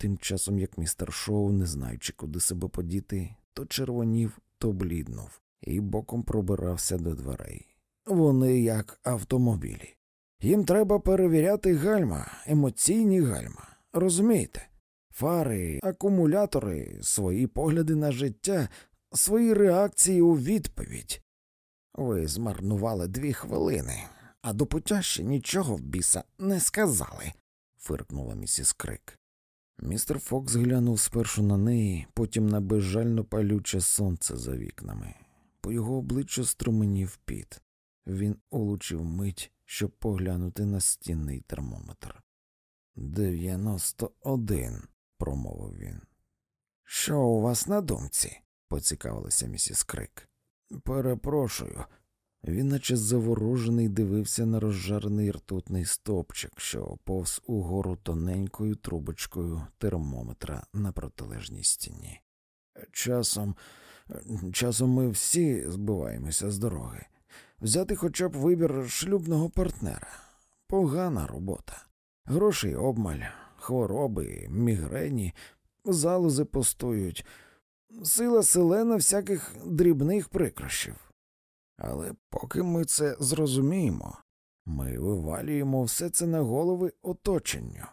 Тим часом як містер Шоу, не знаючи, куди себе подіти, то червонів, то бліднув, і боком пробирався до дверей. Вони як автомобілі. Їм треба перевіряти гальма, емоційні гальма. Розумієте? Фари, акумулятори, свої погляди на життя, свої реакції у відповідь. Ви змарнували дві хвилини, а до пуття ще нічого в біса не сказали, фиркнула місіс Крик. Містер Фокс глянув спершу на неї, потім на безжально палюче сонце за вікнами. По його обличчю струменів піт. Він улучив мить, щоб поглянути на стінний термометр. Дев'яносто один, промовив він. Що у вас на думці? поцікавилася місіс Крик. Перепрошую. Він, наче заворожений, дивився на розжарений ртутний стопчик, що повз угору тоненькою трубочкою термометра на протилежній стіні. Часом, часом ми всі збиваємося з дороги. Взяти хоча б вибір шлюбного партнера. Погана робота. Грошей обмаль, хвороби, мігрені, залози постують, сила селена всяких дрібних прикрощів. Але поки ми це зрозуміємо, ми вивалюємо все це на голови оточенню.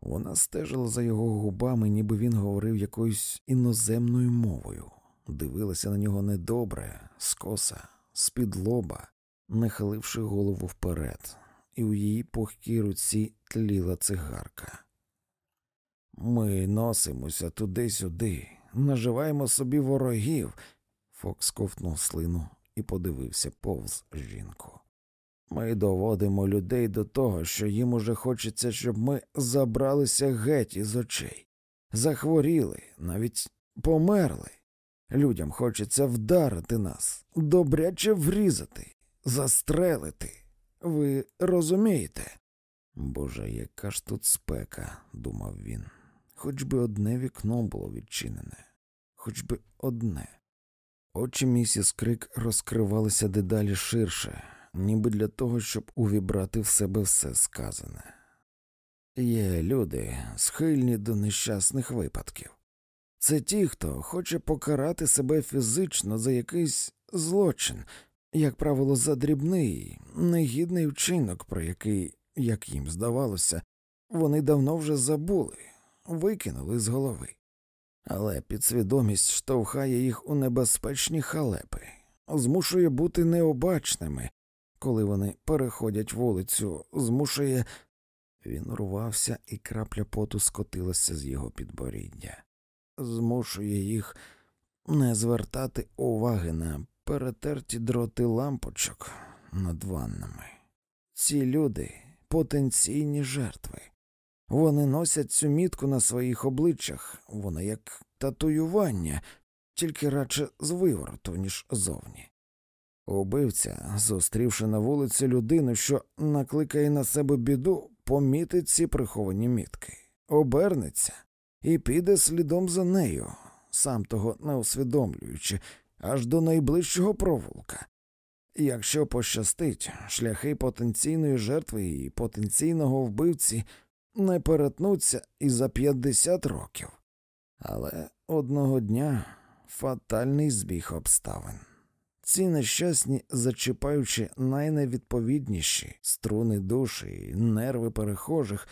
Вона стежила за його губами, ніби він говорив якоюсь іноземною мовою, дивилася на нього недобре, скоса, з-під лоба, нахиливши голову вперед, і у її пухкій руці тліла цигарка. Ми носимося туди-сюди, наживаємо собі ворогів. Фокс ковтнув слину і подивився повз жінку. Ми доводимо людей до того, що їм уже хочеться, щоб ми забралися геть із очей, захворіли, навіть померли. Людям хочеться вдарити нас, добряче врізати, застрелити. Ви розумієте? Боже, яка ж тут спека, думав він. Хоч би одне вікно було відчинене, хоч би одне. Очі місіс Крик розкривалися дедалі ширше, ніби для того, щоб увібрати в себе все сказане. Є люди, схильні до нещасних випадків. Це ті, хто хоче покарати себе фізично за якийсь злочин, як правило, за дрібний, негідний вчинок, про який, як їм здавалося, вони давно вже забули, викинули з голови. Але підсвідомість штовхає їх у небезпечні халепи, змушує бути необачними, коли вони переходять вулицю, змушує. Він урвався, і крапля поту скотилася з його підборіддя, змушує їх не звертати уваги на перетерті дроти лампочок над ваннами. Ці люди потенційні жертви. Вони носять цю мітку на своїх обличчях, вона як татуювання, тільки радше з вивороту, ніж зовні. Убивця, зустрівши на вулиці людину, що накликає на себе біду, помітить ці приховані мітки, обернеться і піде слідом за нею, сам того не усвідомлюючи, аж до найближчого провулка. Якщо пощастить, шляхи потенційної жертви і потенційного вбивці не перетнуться і за 50 років. Але одного дня фатальний збіг обставин. Ці нещасні, зачіпаючи найневідповідніші струни душі, і нерви перехожих,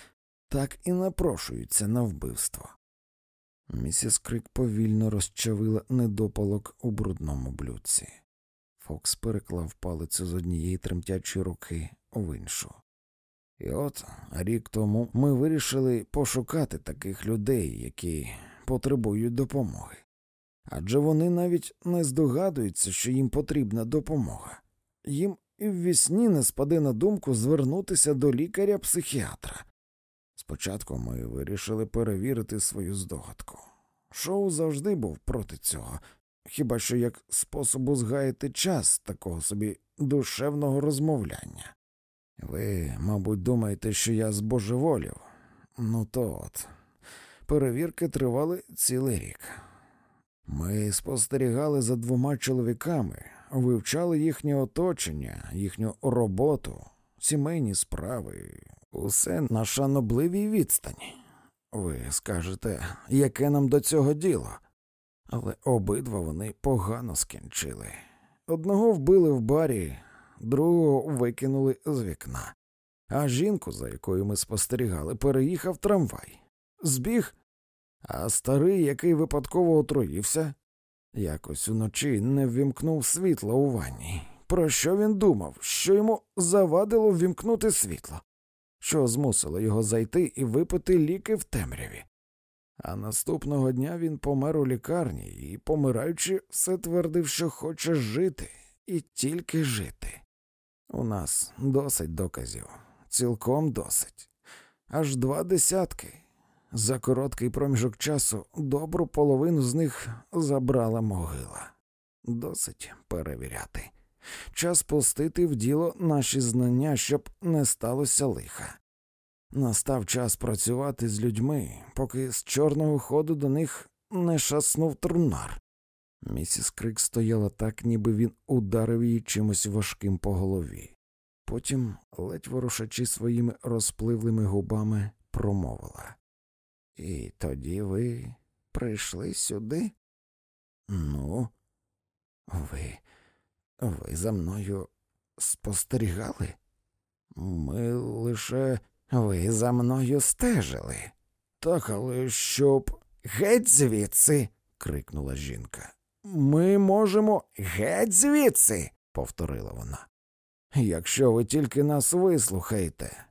так і напрошуються на вбивство. Місіс Крик повільно розчавила недопалок у брудному блюдці. Фокс переклав палицю з однієї тремтячої руки в іншу. І от рік тому ми вирішили пошукати таких людей, які потребують допомоги. Адже вони навіть не здогадуються, що їм потрібна допомога. Їм і в вісні не спаде на думку звернутися до лікаря-психіатра. Спочатку ми вирішили перевірити свою здогадку. Шоу завжди був проти цього, хіба що як способу згаяти час такого собі душевного розмовляння. Ви, мабуть, думаєте, що я збожеволів? Ну то от. Перевірки тривали цілий рік. Ми спостерігали за двома чоловіками, вивчали їхнє оточення, їхню роботу, сімейні справи, усе на шанобливій відстані. Ви скажете, яке нам до цього діло? Але обидва вони погано скінчили. Одного вбили в барі, другого викинули з вікна, а жінку, за якою ми спостерігали, переїхав трамвай. Збіг, а старий, який випадково отруївся, якось уночі не ввімкнув світло у ванні. Про що він думав? Що йому завадило ввімкнути світло? Що змусило його зайти і випити ліки в темряві? А наступного дня він помер у лікарні і, помираючи, все твердив, що хоче жити і тільки жити. У нас досить доказів, цілком досить, аж два десятки. За короткий проміжок часу добру половину з них забрала могила. Досить перевіряти. Час пустити в діло наші знання, щоб не сталося лиха. Настав час працювати з людьми, поки з чорного ходу до них не шаснув трунар. Місіс Крик стояла так, ніби він ударив її чимось важким по голові. Потім, ледь ворушачи своїми розпливлими губами, промовила І тоді ви прийшли сюди? Ну, ви, ви за мною спостерігали? Ми лише ви за мною стежили. Так, але щоб. Геть звідси. крикнула жінка. Ми можемо геть звідси, повторила вона. Якщо ви тільки нас вислухаєте.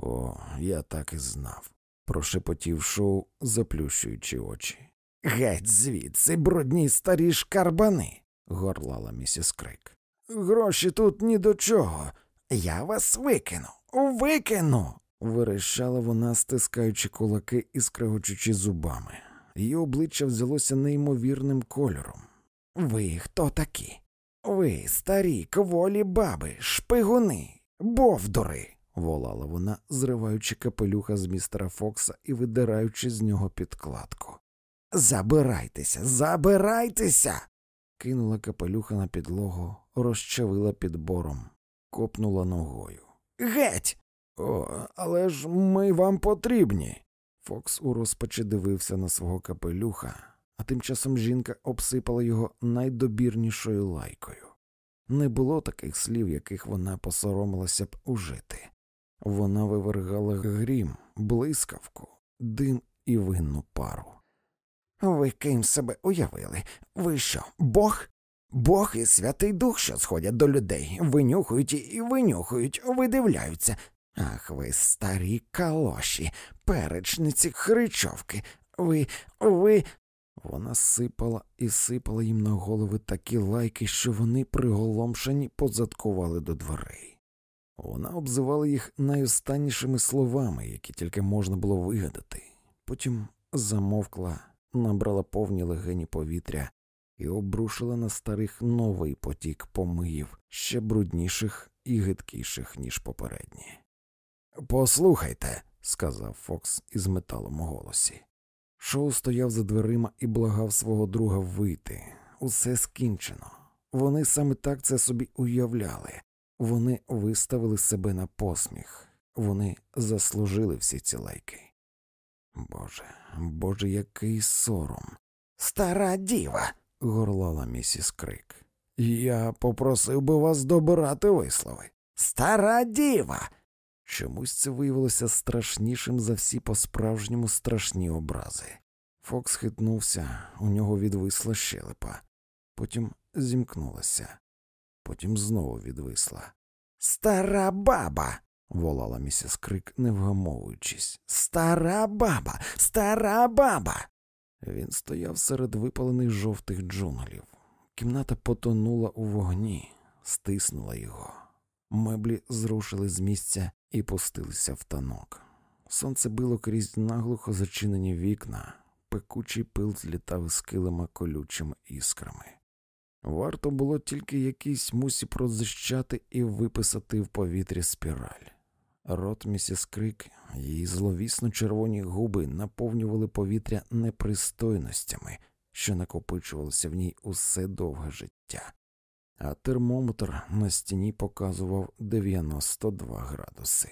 О, я так і знав, прошепотів шоу, заплющуючи очі. Геть звідси, брудні старі шкарбани, горлала місіс Крик. Гроші тут ні до чого. Я вас викину, викину. Вирішала вона, стискаючи кулаки і скрегочучи зубами. Її обличчя взялося неймовірним кольором. Ви хто такі? Ви старі, кволі баби, шпигуни, бовдури, волала вона, зриваючи капелюха з містера Фокса і видираючи з нього підкладку. Забирайтеся, забирайтеся. кинула капелюха на підлогу, розчавила підбором, копнула ногою. Геть! О, але ж ми вам потрібні. Фокс у розпачі дивився на свого капелюха, а тим часом жінка обсипала його найдобірнішою лайкою. Не було таких слів, яких вона посоромилася б ужити. Вона вивергала грім, блискавку, дим і винну пару. Ви ким себе уявили? Ви що, Бог? Бог і Святий Дух, що сходять до людей, винюхують і винюхують, видивляються. Ах, ви старі калоші, перечниці хричовки. Ви, ви. Вона сипала і сипала їм на голови такі лайки, що вони приголомшені позадкували до дверей. Вона обзивала їх найостаннішими словами, які тільки можна було вигадати. Потім замовкла, набрала повні легені повітря і обрушила на старих новий потік помиїв, ще брудніших і гидкіших, ніж попередні. Послухайте, сказав Фокс із металом у голосі. Шоу стояв за дверима і благав свого друга вийти. Усе скінчено. Вони саме так це собі уявляли. Вони виставили себе на посміх, вони заслужили всі ці лайки. Боже, боже, який сором. Стара діва. горлала місіс Крик. Я попросив би вас добирати вислови. Стара діва. Чомусь це виявилося страшнішим за всі по справжньому страшні образи. Фокс хитнувся, у нього відвисла щелепа, потім зімкнулася, потім знову відвисла. Стара баба. волала місіс Крик, не вгамовуючись. Стара баба, стара баба. Він стояв серед випалених жовтих джунглів. Кімната потонула у вогні, стиснула його. Меблі зрушили з місця і пустилися в танок. Сонце било крізь наглухо зачинені вікна, пекучий пил злітав із килима колючими іскрами. Варто було тільки якийсь мусі роззищати і виписати в повітрі спіраль. Рот місіс Крик, її зловісно червоні губи наповнювали повітря непристойностями, що накопичувалося в ній усе довге життя а термометр на стіні показував 92 градуси.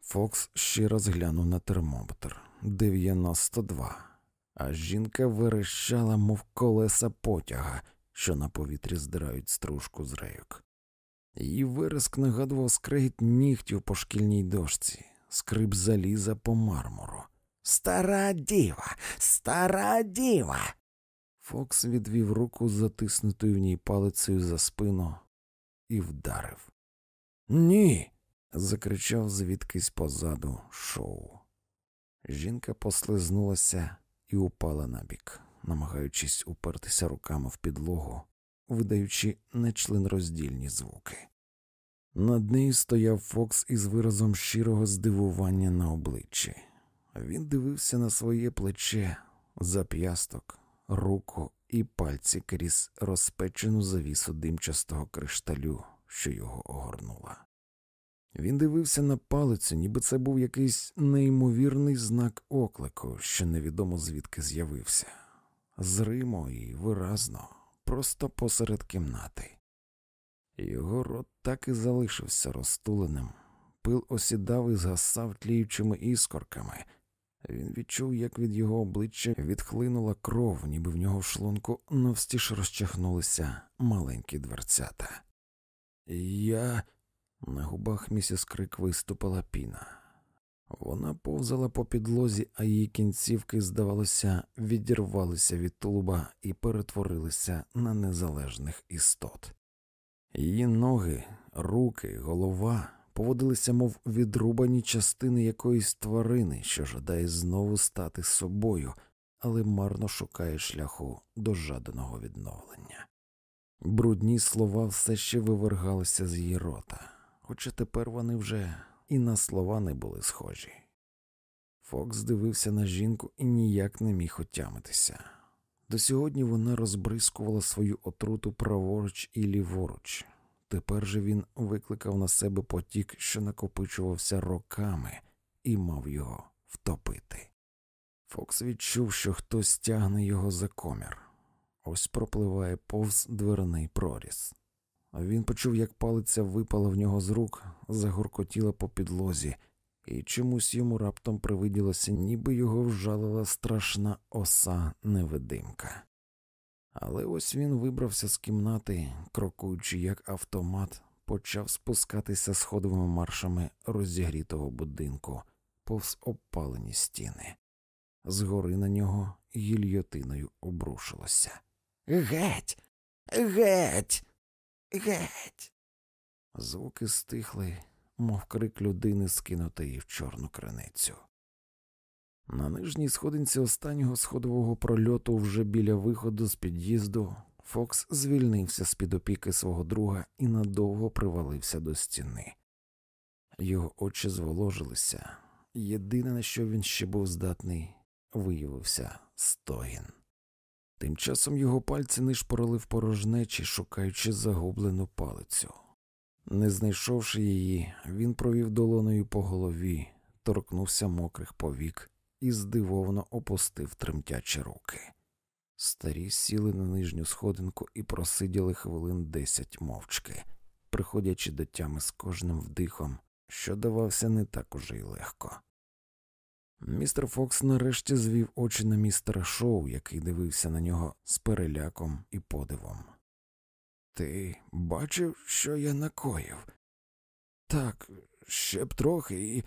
Фокс ще раз глянув на термометр 92, а жінка верещала, мов колеса потяга, що на повітрі здирають стружку з рейок. Її вириск нагадував скрегіт нігтів по шкільній дошці, скрип заліза по мармуру. Стара діва, стара діва. Фокс відвів руку з затиснутою в ній палицею за спину і вдарив. Ні. закричав звідкись позаду шоу. Жінка послизнулася і упала набік, намагаючись упертися руками в підлогу, видаючи нечленроздільні звуки. Над нею стояв Фокс із виразом щирого здивування на обличчі. Він дивився на своє плече, зап'ясток, руку і пальці крізь розпечену завісу димчастого кришталю, що його огорнула. Він дивився на палицю, ніби це був якийсь неймовірний знак оклику, що невідомо звідки з'явився, зримо і виразно, просто посеред кімнати. Його рот так і залишився розтуленим, пил осідав і згасав тліючими іскорками. Він відчув, як від його обличчя відхлинула кров, ніби в нього в шлунку навстіж розчахнулися маленькі дверцята. Я. На губах місіс Крик виступила піна. Вона повзала по підлозі, а її кінцівки, здавалося, відірвалися від тулуба і перетворилися на незалежних істот. Її ноги, руки, голова поводилися, мов відрубані частини якоїсь тварини, що жадає знову стати собою, але марно шукає шляху до жаданого відновлення. Брудні слова все ще вивергалися з її рота, хоча тепер вони вже і на слова не були схожі. Фокс дивився на жінку і ніяк не міг отямитися. До сьогодні вона розбризкувала свою отруту праворуч і ліворуч. Тепер же він викликав на себе потік, що накопичувався роками, і мав його втопити. Фокс відчув, що хтось тягне його за комір. Ось пропливає повз дверний проріз. Він почув, як палиця випала в нього з рук, загоркотіла по підлозі, і чомусь йому раптом привиділося, ніби його вжалила страшна оса невидимка. Але ось він вибрався з кімнати, крокуючи як автомат, почав спускатися сходовими маршами розігрітого будинку, повз опалені стіни. Згори на нього гільйотиною обрушилося. Геть, геть, геть. Звуки стихли, мов крик людини, скинутої в чорну криницю. На нижній сходинці останнього сходового прольоту, вже біля виходу з під'їзду, Фокс звільнився з під опіки свого друга і надовго привалився до стіни. Його очі зволожилися. Єдине, на що він ще був здатний, виявився стогін. Тим часом його пальці нишпорили в порожнечі, шукаючи загублену палицю. Не знайшовши її, він провів долоною по голові, торкнувся мокрих повік і здивовано опустив тремтячі руки. Старі сіли на нижню сходинку і просиділи хвилин десять мовчки, приходячи до тями з кожним вдихом, що давався не так уже й легко. Містер Фокс нарешті звів очі на містера Шоу, який дивився на нього з переляком і подивом. Ти бачив, що я накоїв? Так, ще б трохи, і.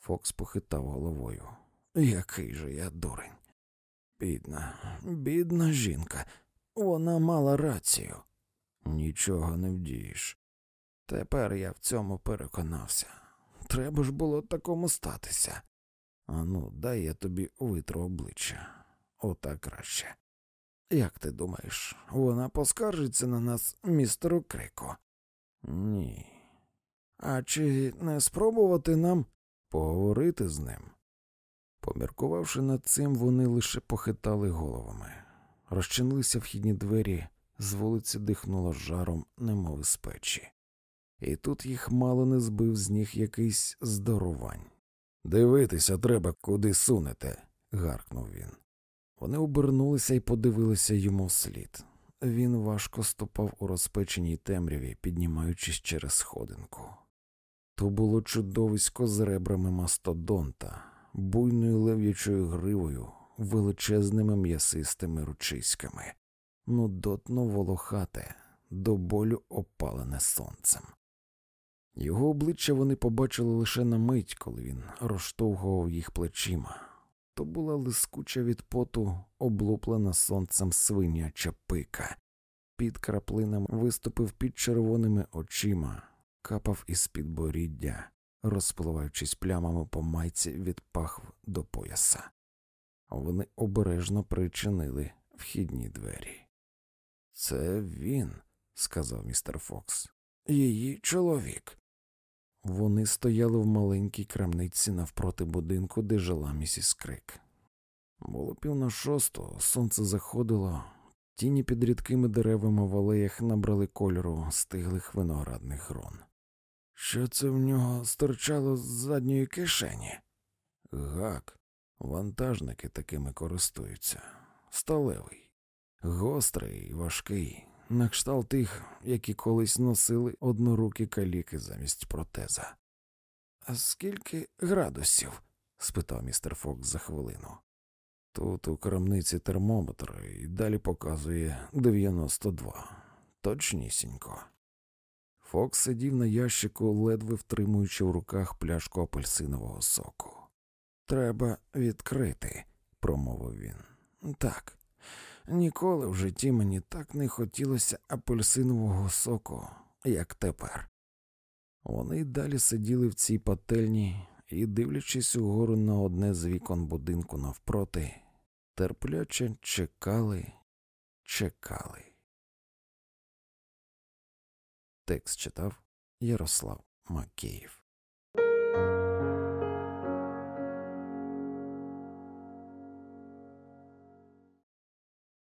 Фокс похитав головою. Який же я дурень. Бідна, бідна жінка, вона мала рацію. Нічого не вдієш. Тепер я в цьому переконався. Треба ж було такому статися. Ану, дай я тобі витру обличчя. Ота краще. Як ти думаєш, вона поскаржиться на нас, містеру Крико? Ні. А чи не спробувати нам поговорити з ним? Поміркувавши над цим, вони лише похитали головами, розчинилися вхідні двері, з вулиці дихнуло жаром, немов із печі, і тут їх мало не збив з ніг якийсь здоровань. Дивитися треба, куди сунете, гаркнув він. Вони обернулися і подивилися йому вслід. Він важко ступав у розпеченій темряві, піднімаючись через сходинку. То було чудовисько з ребрами мастодонта, буйною лев'ячою гривою, величезними м'ясистими ручиськами, нудотно волохате, до болю опалене сонцем. Його обличчя вони побачили лише на мить, коли він розштовхував їх плечима. То була лискуча від поту, облуплена сонцем свиняча пика. Під краплинами виступив під червоними очима, капав із підборіддя, розпливаючись плямами по майці від пахв до пояса. Вони обережно причинили вхідні двері. Це він, сказав містер Фокс, її чоловік. Вони стояли в маленькій крамниці навпроти будинку, де жила місіс Крик. Було пів на шосту, сонце заходило, тіні під рідкими деревами в алеях набрали кольору стиглих виноградних грон. Що це в нього стирчало з задньої кишені? Гак, вантажники такими користуються, сталевий, гострий, важкий, на кшталт тих, які колись носили однорукі каліки замість протеза. А скільки градусів? спитав містер Фокс за хвилину. Тут у крамниці термометр і далі показує 92. Точнісінько. Фокс сидів на ящику, ледве втримуючи в руках пляшку апельсинового соку. Треба відкрити, промовив він. Так, Ніколи в житті мені так не хотілося апельсинового соку, як тепер. Вони далі сиділи в цій пательні і, дивлячись угору на одне з вікон будинку навпроти, терпляче чекали, чекали. Текст читав Ярослав Макеїв